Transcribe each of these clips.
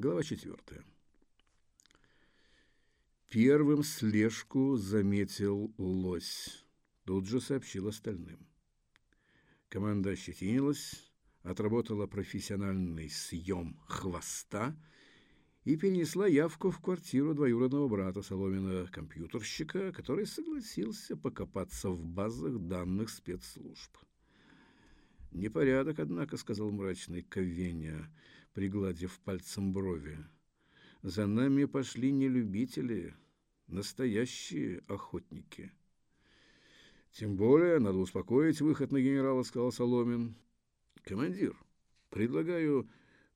Глава четвертая. Первым слежку заметил лось. Тут же сообщил остальным. Команда ощетинилась, отработала профессиональный съем хвоста и перенесла явку в квартиру двоюродного брата Соломина, компьютерщика, который согласился покопаться в базах данных спецслужб. «Непорядок, однако», — сказал мрачный Ковеня, пригладив пальцем брови. «За нами пошли не любители, настоящие охотники». «Тем более надо успокоить выход на генерала», — сказал Соломин. «Командир, предлагаю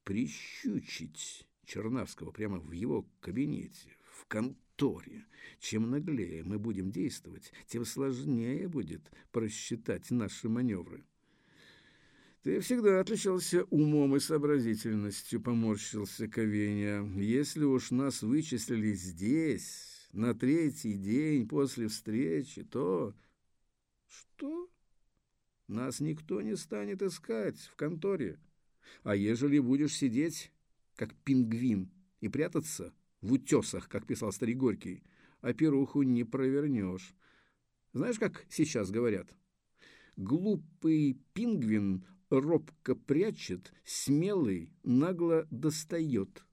прищучить Чернавского прямо в его кабинете, в конторе. Чем наглее мы будем действовать, тем сложнее будет просчитать наши маневры». «Ты всегда отличался умом и сообразительностью», — поморщился Ковеня. «Если уж нас вычислили здесь, на третий день после встречи, то...» «Что?» «Нас никто не станет искать в конторе. А ежели будешь сидеть, как пингвин, и прятаться в утесах, как писал старик Горький, а перуху не провернешь. Знаешь, как сейчас говорят?» «Глупый пингвин робко прячет, смелый нагло достает.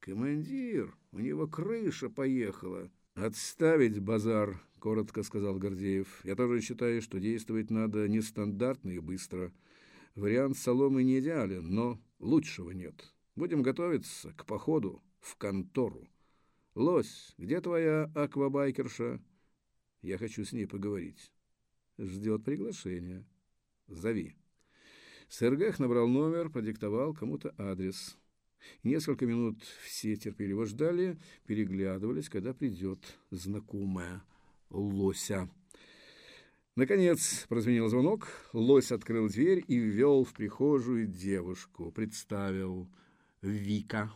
«Командир, у него крыша поехала!» «Отставить базар!» — коротко сказал Гордеев. «Я тоже считаю, что действовать надо нестандартно и быстро. Вариант соломы не идеален, но лучшего нет. Будем готовиться к походу в контору. Лось, где твоя аквабайкерша? Я хочу с ней поговорить. Ждет приглашения». Зови. Сергех набрал номер, продиктовал кому-то адрес. Несколько минут все терпеливо ждали, переглядывались, когда придет знакомая лося. Наконец прозвенел звонок, лось открыл дверь и ввел в прихожую девушку, представил Вика.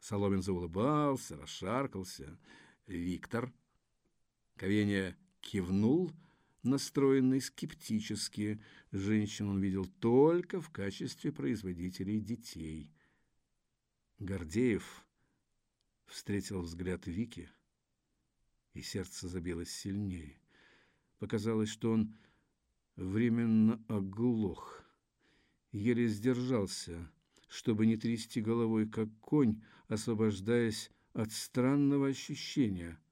Соломин заулыбался, расшаркался. «Виктор». Ковенья кивнул — настроенный скептически. Женщин он видел только в качестве производителей детей. Гордеев встретил взгляд Вики, и сердце забилось сильнее. Показалось, что он временно оглох, еле сдержался, чтобы не трясти головой, как конь, освобождаясь от странного ощущения —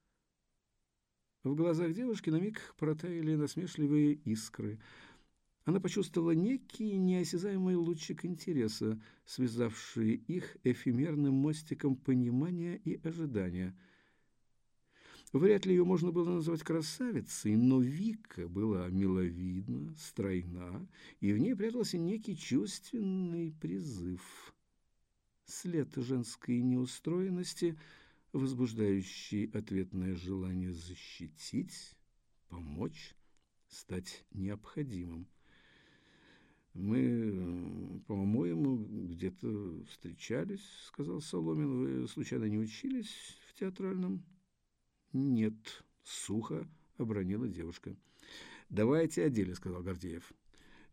в глазах девушки на миг протаяли насмешливые искры. Она почувствовала некий неосязаемый лучик интереса, связавший их эфемерным мостиком понимания и ожидания. Вряд ли ее можно было назвать красавицей, но Вика была миловидна, стройна, и в ней прятался некий чувственный призыв. След женской неустроенности — возбуждающий ответное желание защитить, помочь, стать необходимым. «Мы, по-моему, где-то встречались», — сказал Соломин. «Вы, случайно, не учились в театральном?» «Нет», — сухо обронила девушка. «Давайте о деле», — сказал Гордеев.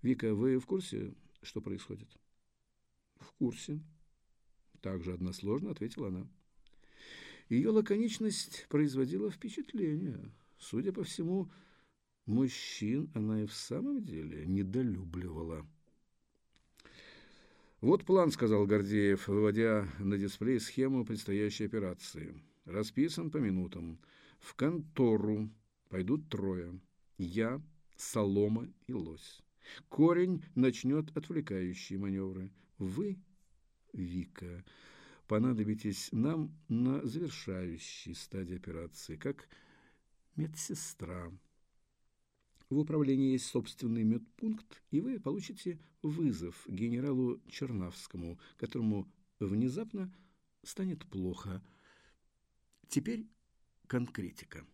«Вика, вы в курсе, что происходит?» «В курсе», — также односложно ответила она. Ее лаконичность производила впечатление. Судя по всему, мужчин она и в самом деле недолюбливала. «Вот план», — сказал Гордеев, выводя на дисплей схему предстоящей операции. «Расписан по минутам. В контору пойдут трое. Я, Солома и Лось. Корень начнет отвлекающие маневры. Вы, Вика, понадобитесь нам на завершающей стадии операции, как медсестра. В управлении есть собственный медпункт, и вы получите вызов генералу Чернавскому, которому внезапно станет плохо. Теперь конкретика.